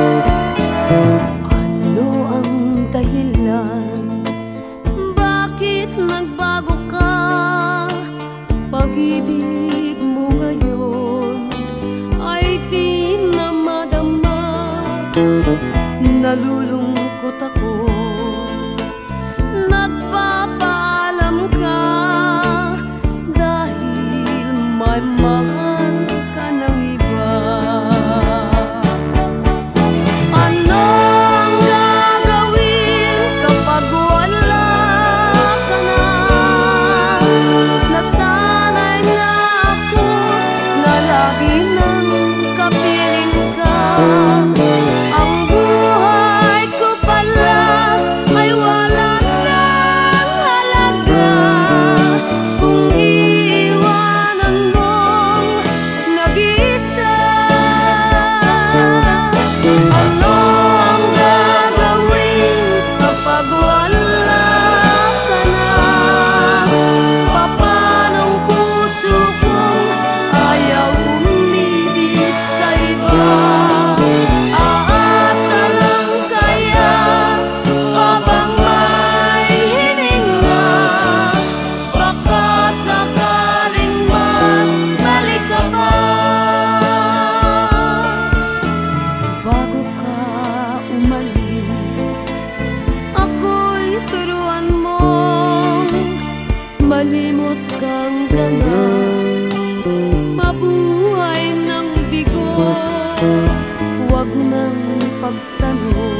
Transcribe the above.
Ano pag-ibig mo ngayon ay di na madama. Nalulungkot ako, nagpapaalam ka dahil may mahal. Malimot kang ganang Mabuhay ng bigo Huwag nang pagtanong.